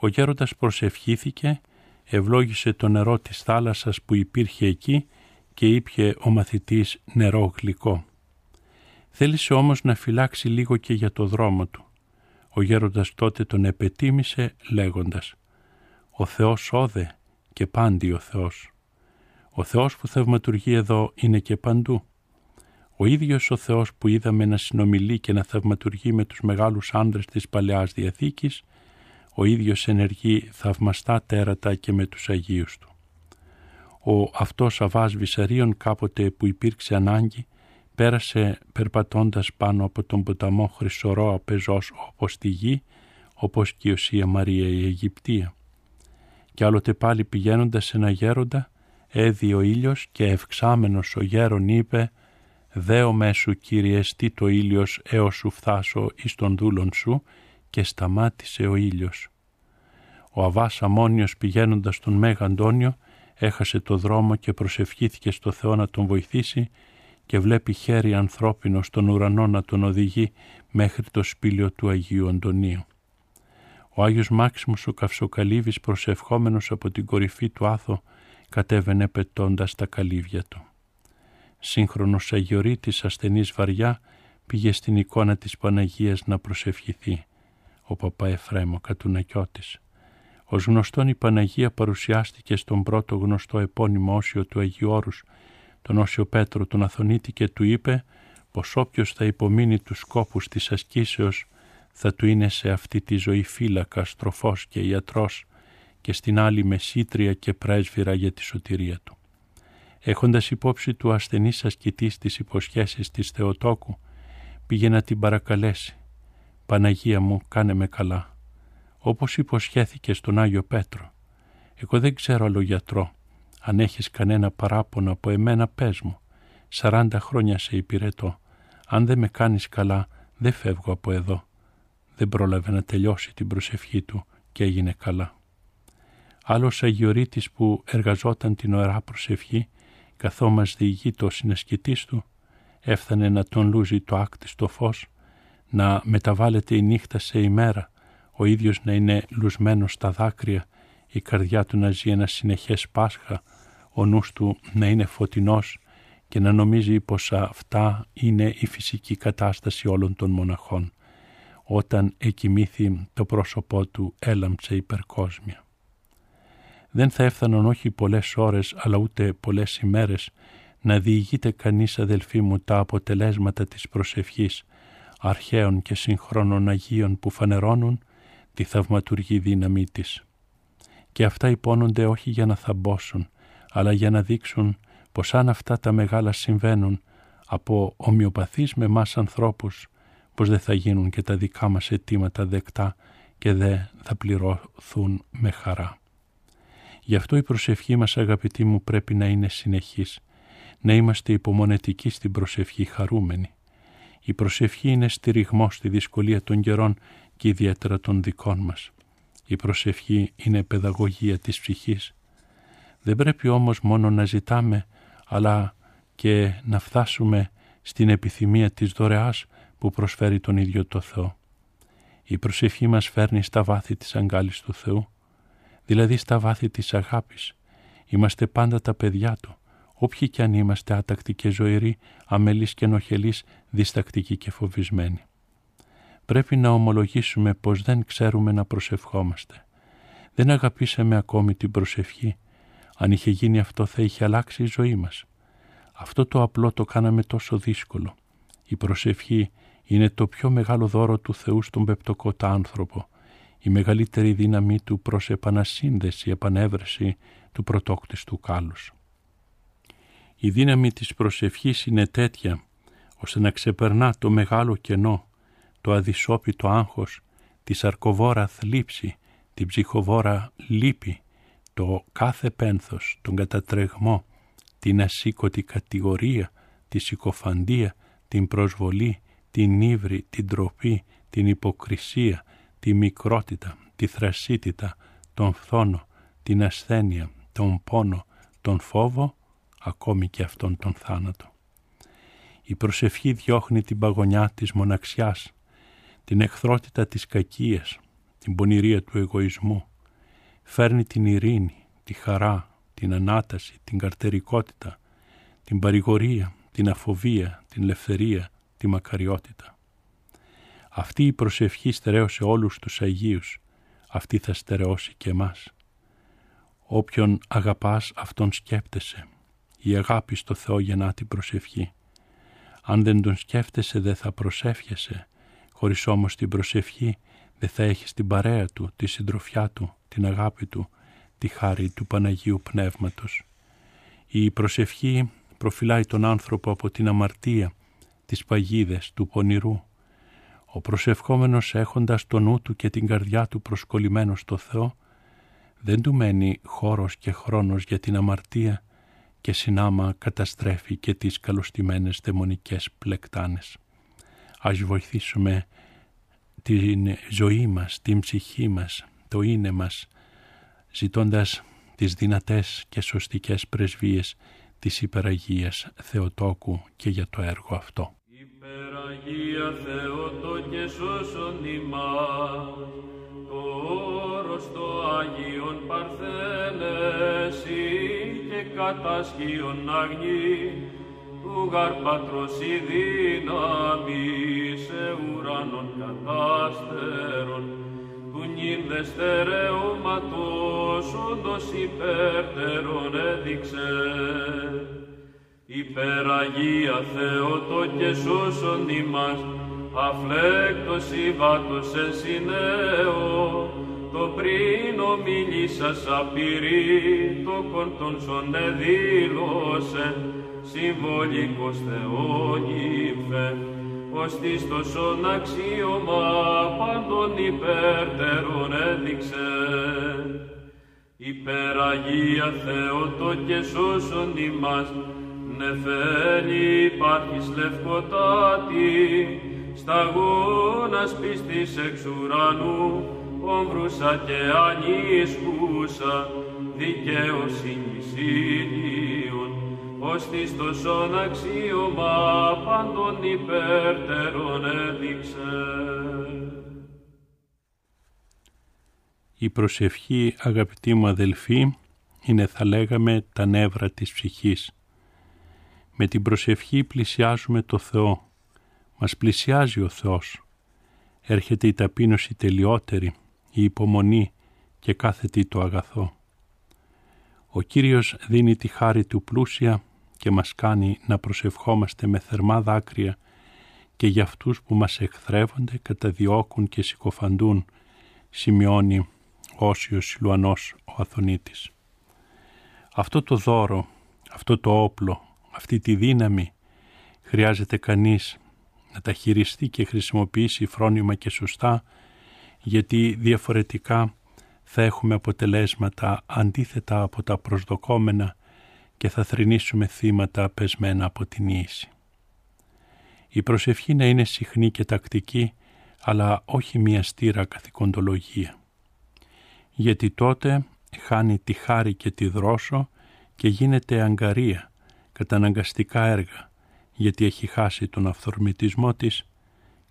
ο γέροντας προσευχήθηκε, ευλόγησε το νερό της θάλασσας που υπήρχε εκεί και ήπιε ο μαθητής νερό γλυκό. Θέλησε όμως να φυλάξει λίγο και για το δρόμο του. Ο γέροντας τότε τον επετίμησε λέγοντας «Ο Θεός όδε και πάντη ο Θεός». Ο Θεός που θαυματουργεί εδώ είναι και παντού. Ο ίδιος ο Θεός που είδαμε να συνομιλεί και να θαυματουργεί με τους μεγάλους άνδρες της Παλαιάς Διαθήκης ο ίδιος ενεργεί θαυμαστά τέρατα και με τους Αγίους του. Ο αυτός Αβάς Βυσαρίων κάποτε που υπήρξε ανάγκη πέρασε περπατώντας πάνω από τον ποταμό Χρυσορό απεζός όπως τη γη, όπως και η Οσία Μαρία η Αιγυπτία. Και άλλοτε πάλι πηγαίνοντας σε ένα γέροντα, έδι ο ήλιος και ευξάμενος ο γέρον είπε «Δέο μέσου Κύριε στή το ήλιος έως σου φτάσω εις τον δούλον σου και σταμάτησε ο ήλιος. Ο Αβάς Αμόνιος πηγαίνοντας τον Μέγα Αντώνιο έχασε το δρόμο και προσευχήθηκε στο Θεό να τον βοηθήσει και βλέπει χέρι ανθρώπινο στον ουρανό να τον οδηγεί μέχρι το σπήλιο του Αγίου Αντωνίου. Ο Άγιος Μάξιμος ο Καυσοκαλύβης προσευχόμενος από την κορυφή του Άθο κατέβαινε πετώντας τα καλύβια του. Σύγχρονος Αγιορείτης ασθενής βαριά πήγε στην εικόνα της Παναγίας να προσευχηθεί ο παπά Εφραίμ Κατουνακιώτης. Ως γνωστόν η Παναγία παρουσιάστηκε στον πρώτο γνωστό επώνυμο όσιο του Αγίου Όρους, τον Όσιο Πέτρο τον Αθωνίτη και του είπε πως όποιος θα υπομείνει τους σκόπους της ασκήσεως θα του είναι σε αυτή τη ζωή φύλακα, στροφός και ιατρός και στην άλλη μεσήτρια και πρέσβυρα για τη σωτηρία του. Έχοντας υπόψη του ασθενής ασκητής τις υποσχέσεις της Θεοτόκου, πήγε να την παρακαλέσει Παναγία μου κάνε με καλά. Όπως υποσχέθηκε στον Άγιο Πέτρο. Εγώ δεν ξέρω άλλο γιατρό. Αν έχεις κανένα παράπονο από εμένα πες μου. Σαράντα χρόνια σε υπηρετώ. Αν δεν με κάνεις καλά δεν φεύγω από εδώ. Δεν πρόλαβε να τελειώσει την προσευχή του και έγινε καλά. Άλλος Αγιορείτης που εργαζόταν την ωραία προσευχή καθώ μας διηγεί το συνασκητής του έφτανε να τον λούζει το άκτιστο φως να μεταβάλλεται η νύχτα σε ημέρα, ο ίδιος να είναι λουσμένος στα δάκρυα, η καρδιά του να ζει ένα συνεχές Πάσχα, ο νους του να είναι φωτεινός και να νομίζει πως αυτά είναι η φυσική κατάσταση όλων των μοναχών, όταν εκοιμήθη το πρόσωπό του έλαμψε υπερκόσμια. Δεν θα έφταναν όχι πολλές ώρες αλλά ούτε πολλές ημέρες να διηγείται κανείς αδελφοί μου τα αποτελέσματα της προσευχής αρχαίων και συγχρόνων Αγίων που φανερώνουν τη θαυματουργή δύναμή της. Και αυτά υπόνονται όχι για να θαμπόσουν, αλλά για να δείξουν πως αν αυτά τα μεγάλα συμβαίνουν από ομοιοπαθείς με μας ανθρώπους, πως δεν θα γίνουν και τα δικά μας αιτήματα δεκτά και δεν θα πληρωθούν με χαρά. Γι' αυτό η προσευχή μας αγαπητοί μου πρέπει να είναι συνεχής, να είμαστε υπομονετικοί στην προσευχή χαρούμενοι. Η προσευχή είναι στηριγμό στη δυσκολία των καιρών και ιδιαίτερα των δικών μας. Η προσευχή είναι παιδαγωγία της ψυχής. Δεν πρέπει όμως μόνο να ζητάμε, αλλά και να φτάσουμε στην επιθυμία της δωρεάς που προσφέρει τον ίδιο το Θεό. Η προσευχή μας φέρνει στα βάθη της αγκάλης του Θεού, δηλαδή στα βάθη της αγάπης. Είμαστε πάντα τα παιδιά Του, όποιοι κι αν είμαστε άτακτοι και ζωηροί, αμελείς και νοχελείς, διστακτικοί και φοβισμένοι. Πρέπει να ομολογήσουμε πως δεν ξέρουμε να προσευχόμαστε. Δεν αγαπήσαμε ακόμη την προσευχή. Αν είχε γίνει αυτό θα είχε αλλάξει η ζωή μας. Αυτό το απλό το κάναμε τόσο δύσκολο. Η προσευχή είναι το πιο μεγάλο δώρο του Θεού στον πεπτοκότα άνθρωπο, η μεγαλύτερη δύναμή του προς επανασύνδεση, επανέβρεση του πρωτόκτιστου κάλους. Η δύναμη της προσευχής είναι τέτοια, ώστε να ξεπερνά το μεγάλο κενό, το αδυσόπιτο άγχος, τη σαρκοβόρα θλίψη, την ψυχοβόρα λύπη, το κάθε πένθος, τον κατατρεγμό, την ασήκωτη κατηγορία, τη συκοφαντία, την προσβολή, την ύβρη, την τροπή, την υποκρισία, τη μικρότητα, τη θρασίτητα, τον φθόνο, την ασθένεια, τον πόνο, τον φόβο, ακόμη και αυτόν τον θάνατο. Η προσευχή διώχνει την παγωνιά της μοναξιάς, την εχθρότητα της κακίας, την πονηρία του εγωισμού, φέρνει την ειρήνη, τη χαρά, την ανάταση, την καρτερικότητα, την παρηγορία, την αφοβία, την ελευθερία, τη μακαριότητα. Αυτή η προσευχή στερέωσε όλους τους Αγίους, αυτή θα στερεώσει και εμάς. Όποιον αγαπάς αυτόν σκέπτεσαι. Η αγάπη στο Θεό γεννά την προσευχή. Αν δεν τον σκέφτεσαι δεν θα προσεύχεσαι, χωρίς όμως την προσευχή δεν θα έχεις την παρέα του, τη συντροφιά του, την αγάπη του, τη χάρη του Παναγίου Πνεύματος. Η προσευχή προφυλάει τον άνθρωπο από την αμαρτία, τις παγίδες του πονηρού. Ο προσευχόμενος έχοντας το νου του και την καρδιά του προσκολλημένο στο Θεό, δεν του μένει χώρος και χρόνος για την αμαρτία και συνάμα καταστρέφει και τις καλωστημένες δαιμονικές πλεκτάνες. Ας βοηθήσουμε την ζωή μας, την ψυχή μας, το είναι μας, ζητώντας τις δυνατές και σωστικές πρεσβείες της Υπεραγίας Θεοτόκου και για το έργο αυτό. Υπεραγία Θεότο και σώσον ημάς, το όρος το Άγιον Παρθένεση και κατάσχιον αγνή, του γαρ πατρός η δύναμη σε ουρανών κατάστερων, του νύν στερεώματος όντως υπέρτερον έδειξε. Υπεραγία Θεότο και σώσον ημάς, αφλέκτος υβάτος εν συνέω, το πριν ομιλήσας απειρή, το κοντον εδήλωσε, συμβολικός Θεόν ύφε, ως της τόσον αξίωμα πάντων υπέρτερον έδειξε. Υπεραγία Θεότο και σώσον ημάς, νεφέλη υπάρχεις λευκοτάτη, σταγόνας πίστης εξ ουρανού, όμβρουσα και ανίσκουσα, δικαιοσύνη ήλιον, ως της τόσον αξίωμα πάντων υπέρτερον έδειξε. Η προσευχή, αγαπητοί μου αδελφοί, είναι θα λέγαμε τα νεύρα της ψυχής. Με την προσευχή πλησιάζουμε το Θεό. Μας πλησιάζει ο Θεός. Έρχεται η ταπείνωση τελειότερη, η υπομονή και κάθε τι το αγαθό. Ο Κύριος δίνει τη χάρη του πλούσια και μας κάνει να προσευχόμαστε με θερμά δάκρυα και για αυτούς που μας εχθρεύονται, καταδιώκουν και συκοφαντούν, σημειώνει Όσιος Λουανός ο Αθωνίτης. Αυτό το δώρο, αυτό το όπλο, αυτή τη δύναμη χρειάζεται κανείς να τα χειριστεί και χρησιμοποιήσει φρόνημα και σωστά γιατί διαφορετικά θα έχουμε αποτελέσματα αντίθετα από τα προσδοκόμενα και θα θρηνήσουμε θύματα πεσμένα από την ίση. Η προσευχή να είναι συχνή και τακτική, αλλά όχι μια στήρα καθηκοντολογία. Γιατί τότε χάνει τη χάρη και τη δρόσο και γίνεται αγκαρία, καταναγκαστικά έργα, γιατί έχει χάσει τον αυθορμητισμό της,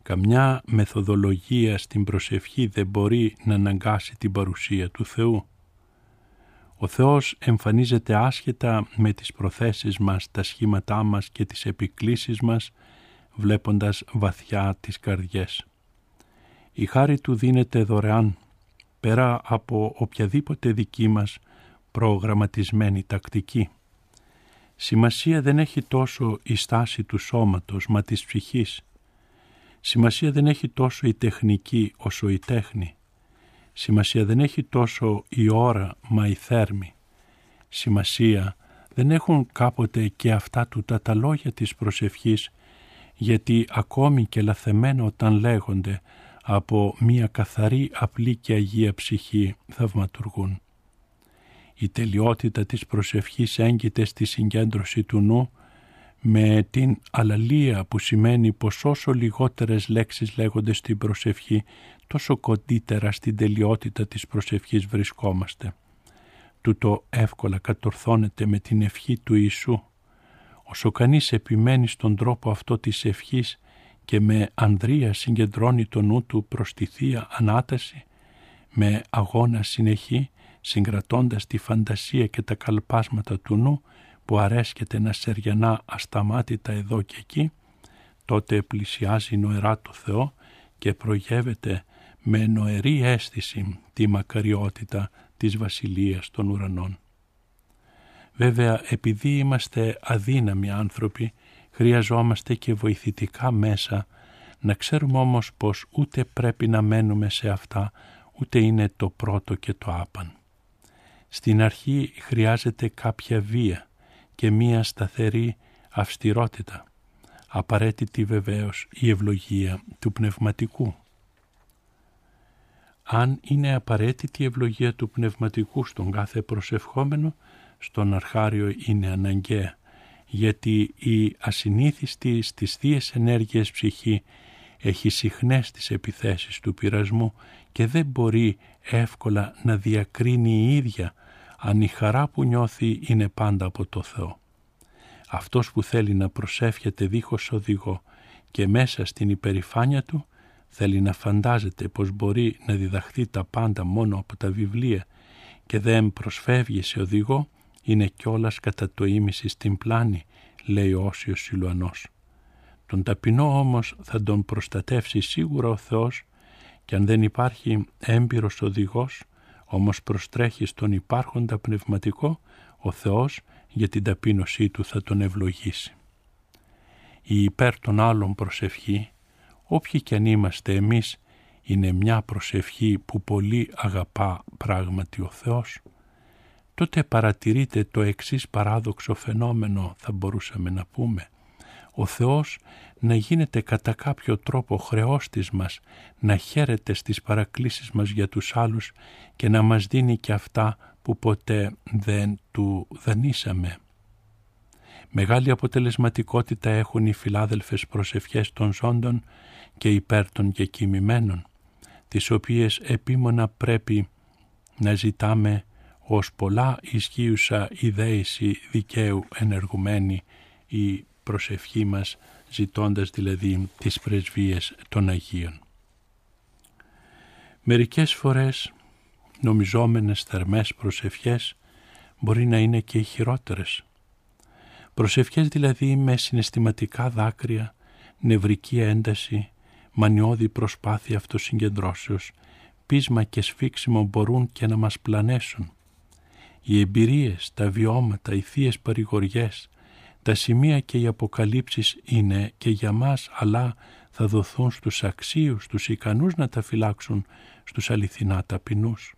καμιά μεθοδολογία στην προσευχή δεν μπορεί να αναγκάσει την παρουσία του Θεού. Ο Θεός εμφανίζεται άσχετα με τις προθέσεις μας, τα σχήματά μας και τις επικλήσεις μας, βλέποντας βαθιά τις καρδιές. Η χάρη Του δίνεται δωρεάν, πέρα από οποιαδήποτε δική μας προγραμματισμένη τακτική. Σημασία δεν έχει τόσο η στάση του σώματος, μα της ψυχής. Σημασία δεν έχει τόσο η τεχνική όσο η τέχνη. Σημασία δεν έχει τόσο η ώρα, μα η θέρμη. Σημασία δεν έχουν κάποτε και αυτά του τα, τα λόγια της προσευχής, γιατί ακόμη και λαθεμένα όταν λέγονται από μια καθαρή, απλή και αγία ψυχή θαυματουργούν. Η τελειότητα της προσευχής έγκυται στη συγκέντρωση του νου με την αλαλία που σημαίνει πως όσο λιγότερες λέξεις λέγονται στην προσευχή τόσο κοντύτερα στην τελειότητα της προσευχής βρισκόμαστε. Τούτο εύκολα κατορθώνεται με την ευχή του Ιησού. Όσο κανείς επιμένει στον τρόπο αυτό της ευχής και με ανδρεία συγκεντρώνει το νου του προς τη Θεία Ανάταση, με αγώνα συνεχή, συγκρατώντας τη φαντασία και τα καλπάσματα του νου που αρέσκεται να σεριανά ασταμάτητα εδώ και εκεί, τότε πλησιάζει νοερά το Θεό και προγεύεται με νοερή αίσθηση τη μακαριότητα της Βασιλείας των Ουρανών. Βέβαια, επειδή είμαστε αδύναμοι άνθρωποι, χρειαζόμαστε και βοηθητικά μέσα, να ξέρουμε όμως πως ούτε πρέπει να μένουμε σε αυτά, ούτε είναι το πρώτο και το άπαν. Στην αρχή χρειάζεται κάποια βία και μία σταθερή αυστηρότητα. Απαραίτητη βεβαίως η ευλογία του πνευματικού. Αν είναι απαραίτητη η ευλογία του πνευματικού στον κάθε προσευχόμενο, στον αρχάριο είναι αναγκαία, γιατί η ασυνήθιστη στις θείες ενέργειες ψυχή έχει συχνές τις επιθέσεις του πειρασμού και δεν μπορεί εύκολα να διακρίνει η ίδια αν η χαρά που νιώθει είναι πάντα από το Θεό. Αυτός που θέλει να προσεύχεται δίχως οδηγό και μέσα στην υπερηφάνεια του θέλει να φαντάζεται πως μπορεί να διδαχθεί τα πάντα μόνο από τα βιβλία και δεν προσφεύγει σε οδηγό είναι κιόλας κατά το ίμιση στην πλάνη, λέει ο Όσιος Σιλουανός. Τον ταπεινό όμως θα τον προστατεύσει σίγουρα ο Θεός και αν δεν υπάρχει έμπειρος οδηγός, όμως προστρέχει στον υπάρχοντα πνευματικό, ο Θεός για την ταπείνωσή του θα τον ευλογήσει. Η υπέρ των άλλων προσευχή, όποιοι κι αν είμαστε εμείς, είναι μια προσευχή που πολύ αγαπά πράγματι ο Θεός, τότε παρατηρείται το εξής παράδοξο φαινόμενο θα μπορούσαμε να πούμε. Ο Θεός να γίνεται κατά κάποιο τρόπο χρεός της μας, να χαίρεται στις παρακλήσεις μας για τους άλλους και να μας δίνει και αυτά που ποτέ δεν του δανείσαμε. Μεγάλη αποτελεσματικότητα έχουν οι φιλάδελφες προσευχές των ζώντων και υπέρ των και κοιμημένων, τις οποίες επίμονα πρέπει να ζητάμε ως πολλά ισχύουσα ιδέηση δικαίου ενεργουμένη η προσευχή μας ζητώντας δηλαδή τις πρεσβείες των Αγίων. Μερικές φορές νομιζόμενες θερμές προσευχές μπορεί να είναι και οι χειρότερες. Προσευχές δηλαδή με συναισθηματικά δάκρυα, νευρική ένταση, μανιώδη προσπάθεια αυτοσυγκεντρώσεως, πείσμα και σφίξιμο μπορούν και να μας πλανέσουν. Οι εμπειρίες, τα βιώματα, οι θείες παρηγοριές, τα σημεία και οι αποκαλύψεις είναι και για μας αλλά θα δοθούν στους αξίους, τους ικανούς να τα φυλάξουν στους αληθινά ταπεινούς.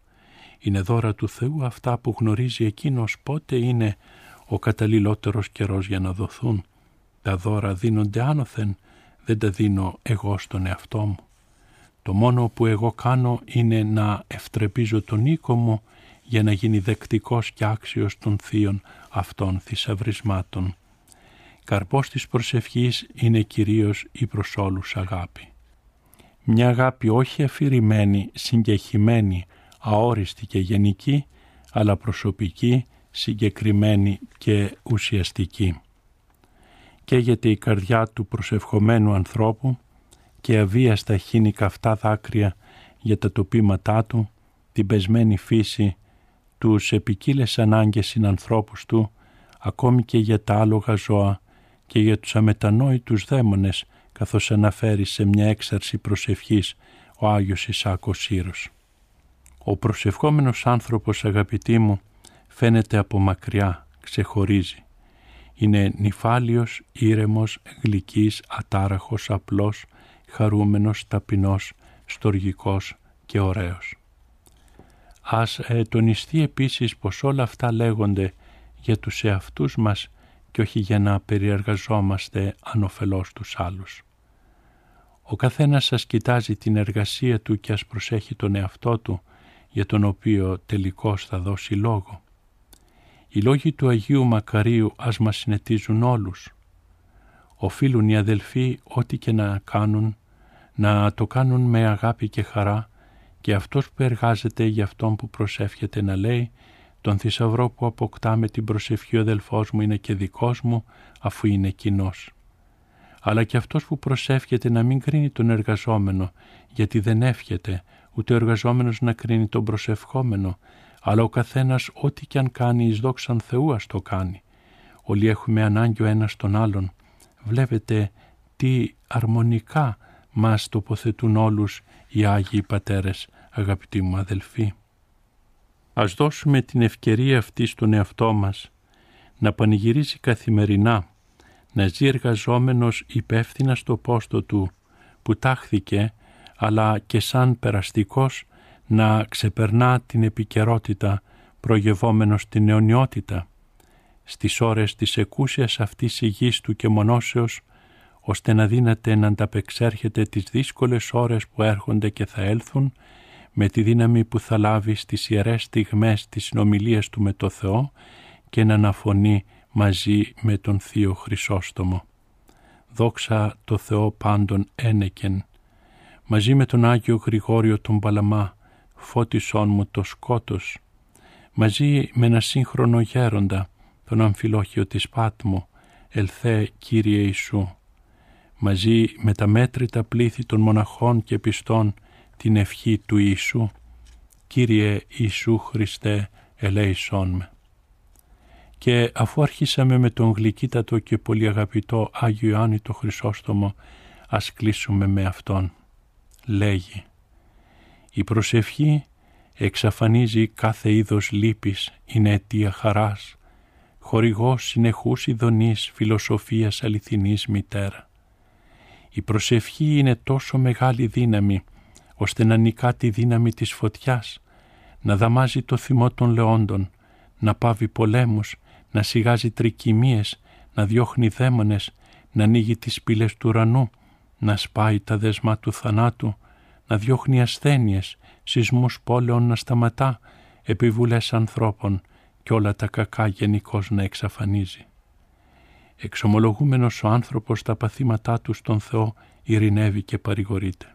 Είναι δώρα του Θεού αυτά που γνωρίζει εκείνος πότε είναι ο καταλληλότερος καιρός για να δοθούν. Τα δώρα δίνονται άνωθεν, δεν τα δίνω εγώ στον εαυτό μου. Το μόνο που εγώ κάνω είναι να ευτρεπίζω τον οίκο μου για να γίνει δεκτικός και άξιος των θείων αυτών θησαυρισμάτων. Καρπός της προσευχής είναι κυρίως η προς όλους αγάπη. Μια αγάπη όχι αφηρημένη, συγκεχημένη, αόριστη και γενική, αλλά προσωπική, συγκεκριμένη και ουσιαστική. καίγεται η καρδιά του προσευχομένου ανθρώπου και αβίαστα χύνει καυτά δάκρυα για τα τοπήματά του, την πεσμένη φύση, τους επικύλες ανάγκες συνανθρώπους του, ακόμη και για τα άλογα ζώα και για τους αμετανόητους δαίμονες, καθώς αναφέρει σε μια έξαρση προσευχής ο Άγιος Ισάκος Σύρος. Ο προσευχόμενος άνθρωπος, αγαπητοί μου, φαίνεται από μακριά, ξεχωρίζει. Είναι νυφάλιος, ήρεμος, γλυκής, ατάραχος, απλός, χαρούμενος, ταπεινός, στοργικός και ωραίος. Ας ε, τονιστεί επίσης πως όλα αυτά λέγονται για τους εαυτούς μας και όχι για να περιεργαζόμαστε ανοφελώς τους άλλους. Ο καθένας σας κοιτάζει την εργασία του και ας προσέχει τον εαυτό του για τον οποίο τελικώς θα δώσει λόγο. Οι λόγοι του Αγίου Μακαρίου ας μας συνετίζουν όλους. Οφείλουν οι αδελφοί ό,τι και να κάνουν, να το κάνουν με αγάπη και χαρά και αυτός που εργάζεται για αυτόν που προσεύχεται να λέει «Τον θησαυρό που αποκτά με την προσευχή ο αδελφός μου είναι και δικός μου αφού είναι κοινός. Αλλά και αυτός που προσεύχεται να μην κρίνει τον εργαζόμενο γιατί δεν εύχεται ούτε ο εργαζόμενος να κρίνει τον προσευχόμενο αλλά ο καθένας ό,τι και αν κάνει εις δόξαν Θεού ας το κάνει. Όλοι έχουμε ανάγκη ο ένας τον άλλον. Βλέπετε τι αρμονικά μας τοποθετούν όλους οι Άγιοι Πατέρες, αγαπητοί μου αδελφοί. Ας δώσουμε την ευκαιρία αυτή στον εαυτό μας να πανηγυρίζει καθημερινά, να ζει εργαζόμενος υπεύθυνα στο πόστο του που τάχθηκε αλλά και σαν περαστικός να ξεπερνά την επικαιρότητα προγευόμενος την αιωνιότητα. Στις ώρες της εκούσιας αυτής υγιής του και μονόσεως ώστε να δύναται να ανταπεξέρχεται τις δύσκολες ώρες που έρχονται και θα έλθουν με τη δύναμη που θα λάβει στις ιερές στιγμές της συνομιλίας του με το Θεό και να αναφωνεί μαζί με τον Θείο Χρυσόστομο. Δόξα το Θεό πάντων ένεκεν, μαζί με τον Άγιο Γρηγόριο τον Παλαμά, φώτισόν μου το σκότος, μαζί με ένα σύγχρονο γέροντα, τον αμφιλόχιο της Πάτμου, ελθέ Κύριε Ιησού, μαζί με τα μέτρητα πλήθη των μοναχών και πιστών την ευχή του Ιησού, Κύριε Ιησού Χριστέ, ελέησόν με. Και αφού αρχίσαμε με τον γλυκύτατο και πολύ αγαπητό Άγιο Ιωάννη το Χρυσόστομο, ας κλείσουμε με Αυτόν. Λέγει η προσευχή εξαφανίζει κάθε είδος λύπης, είναι αιτία χαράς, χορηγός συνεχούς ειδονής φιλοσοφίας αληθινής μητέρα. Η προσευχή είναι τόσο μεγάλη δύναμη, ώστε να νικά τη δύναμη της φωτιάς, να δαμάζει το θυμό των λεόντων, να πάβει πολέμους, να σιγάζει τρικυμίες, να διώχνει δαίμονες, να ανοίγει τις πύλες του ουρανού, να σπάει τα δεσμά του θανάτου, να διώχνει ασθένειες, σεισμούς πόλεων να σταματά, επιβουλές ανθρώπων και όλα τα κακά γενικώς να εξαφανίζει. Εξομολογούμενος ο άνθρωπος τα παθήματά του στον Θεό ειρηνεύει και παρηγορείται.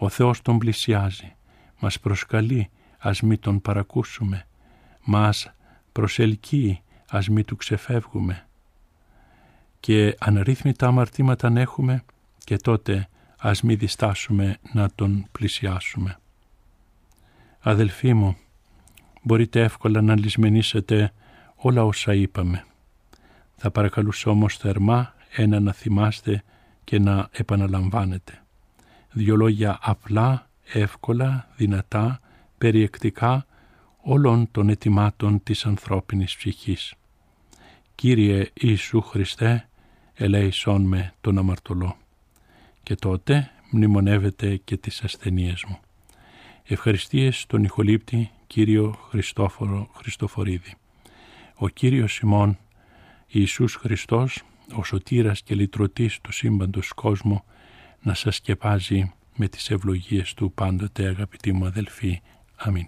Ο Θεός τον πλησιάζει, μας προσκαλεί, ας μη τον παρακούσουμε, μας προσελκύει, ας μη του ξεφεύγουμε. Και αναρρύθμιτα αμαρτήματα να έχουμε και τότε ας μη διστάσουμε να τον πλησιάσουμε. Αδελφοί μου, μπορείτε εύκολα να λησμενήσετε όλα όσα είπαμε. Θα παρακαλούσα όμως θερμά ένα να θυμάστε και να επαναλαμβάνετε. Δυο λόγια απλά, εύκολα, δυνατά, περιεκτικά όλων των ετοιμάτων της ανθρώπινης ψυχής. Κύριε Ιησού Χριστέ, ελέησόν με τον αμαρτωλό και τότε μνημονεύεται και τις ασθενείες μου. Ευχαριστίες στον Ιχολήπτη Κύριο Χριστόφορο Χριστοφορίδη. Ο Κύριος ημών Ιησούς Χριστός, ο σωτήρας και λυτρωτής του σύμπαντος κόσμου, να σας σκεπάζει με τις ευλογίες του πάντοτε αγαπητοί μου αδελφοί. Αμήν.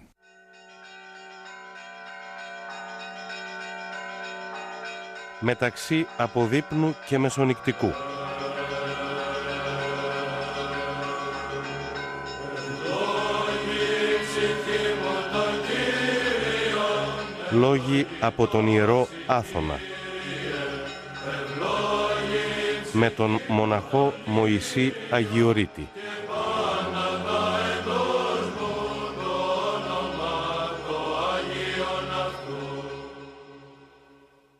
Μεταξύ αποδείπνου και μεσονικτικού. Λόγοι από τον Ιερό Άθωνα. Με τον μοναχό Μωυσή Αγιορείτης.